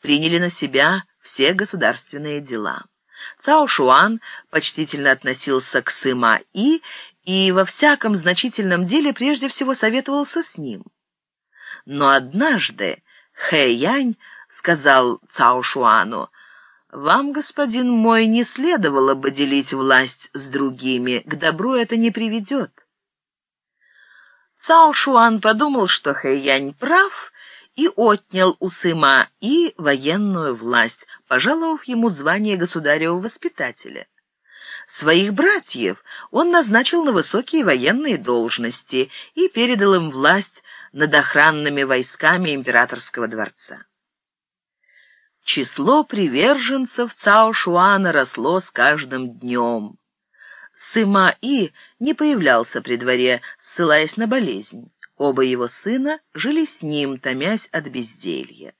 приняли на себя все государственные дела. Цао Шуан почтительно относился к Сыма И и во всяком значительном деле прежде всего советовался с ним. Но однажды Хэ Янь сказал Цао Шуану, «Вам, господин мой, не следовало бы делить власть с другими, к добру это не приведет». Цао Шуан подумал, что Хэ Янь прав, и отнял у Сыма и военную власть, пожаловав ему звание государевого воспитателя. Своих братьев он назначил на высокие военные должности и передал им власть над охранными войсками императорского дворца. Число приверженцев Цао Шуана росло с каждым днем. Сыма И не появлялся при дворе, ссылаясь на болезнь. Оба его сына жили с ним, томясь от безделья.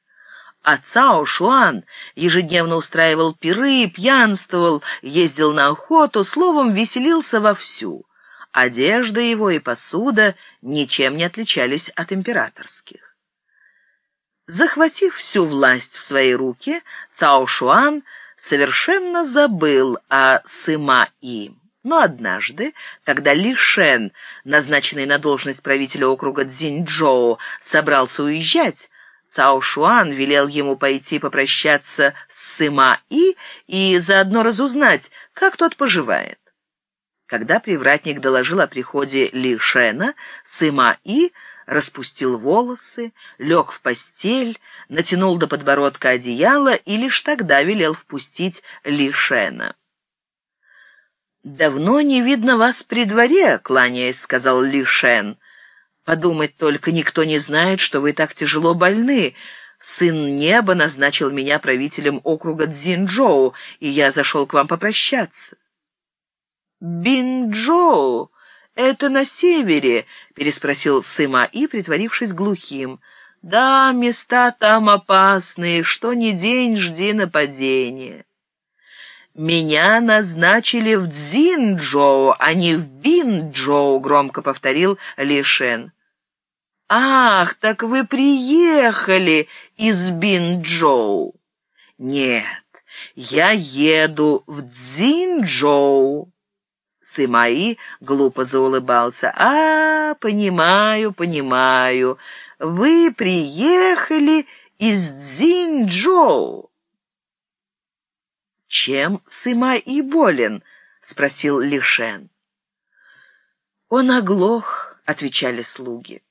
А Цао Шуан ежедневно устраивал пиры, пьянствовал, ездил на охоту, словом, веселился вовсю. Одежда его и посуда ничем не отличались от императорских. Захватив всю власть в свои руки, Цао Шуан совершенно забыл о Сыма-И. Но однажды, когда Ли Шен, назначенный на должность правителя округа Цзиньчжоу, собрался уезжать, Цао Шуан велел ему пойти попрощаться с Сыма И и заодно разузнать, как тот поживает. Когда привратник доложил о приходе Ли Шена, Сыма И распустил волосы, лег в постель, натянул до подбородка одеяло и лишь тогда велел впустить Ли Шена. «Давно не видно вас при дворе», — кланяясь, сказал Ли Шен. «Подумать только, никто не знает, что вы так тяжело больны. Сын неба назначил меня правителем округа Цзинчжоу, и я зашел к вам попрощаться». «Бинчжоу, это на севере?» — переспросил Сыма и, притворившись глухим. «Да, места там опасные, что ни день жди нападения». «Меня назначили в Цзинчжоу, а не в Бинчжоу», — громко повторил Лишен. «Ах, так вы приехали из Бинчжоу!» «Нет, я еду в Цзинчжоу». Сымаи глупо заулыбался. «А, понимаю, понимаю. Вы приехали из Цзинчжоу». «Чем Сыма и болен?» — спросил Лишен. «Он оглох», — отвечали слуги.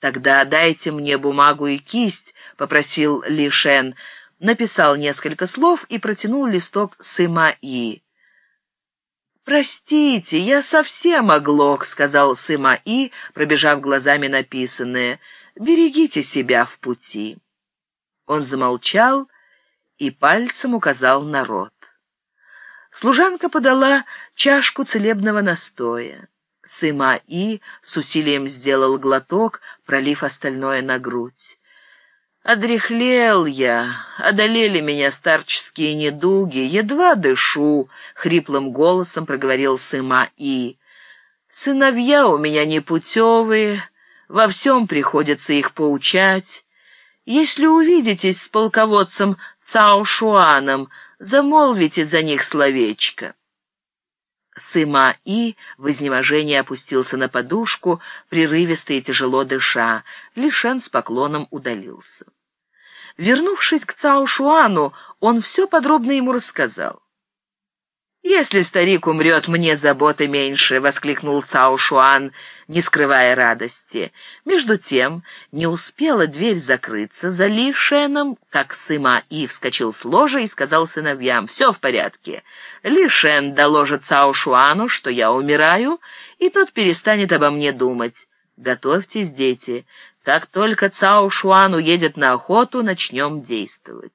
«Тогда дайте мне бумагу и кисть», — попросил Лишен, написал несколько слов и протянул листок Сыма и. «Простите, я совсем оглох», — сказал Сыма и, пробежав глазами написанное. «Берегите себя в пути». Он замолчал и пальцем указал на рот. Служанка подала чашку целебного настоя. Сыма И с усилием сделал глоток, пролив остальное на грудь. «Одряхлел я, одолели меня старческие недуги, едва дышу», — хриплым голосом проговорил Сыма И. «Сыновья у меня непутевые, во всем приходится их поучать. Если увидитесь с полководцем Цао Шуаном, замолвите за них словечко». Сыма И в изнеможении опустился на подушку, прерывисто и тяжело дыша. Лишен с поклоном удалился. Вернувшись к Цао Шуану, он все подробно ему рассказал. «Если старик умрет, мне заботы меньше», — воскликнул Цао Шуан, не скрывая радости. Между тем, не успела дверь закрыться за Ли Шеном, как Сыма И вскочил с ложа и сказал сыновьям, «Все в порядке. Ли Шен доложит Цао Шуану, что я умираю, и тот перестанет обо мне думать. Готовьтесь, дети. Как только Цао Шуан уедет на охоту, начнем действовать».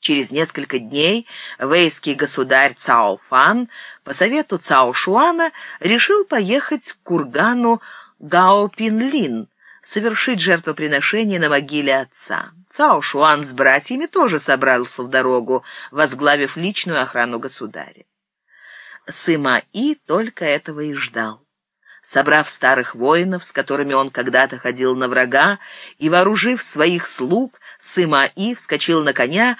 Через несколько дней вейский государь Цао Фан по совету Цао Шуана решил поехать к кургану Гао Пинлин, совершить жертвоприношение на могиле отца. Цао Шуан с братьями тоже собрался в дорогу, возглавив личную охрану государя. Сыма И только этого и ждал. Собрав старых воинов, с которыми он когда-то ходил на врага, и вооружив своих слуг, Сыма-И вскочил на коня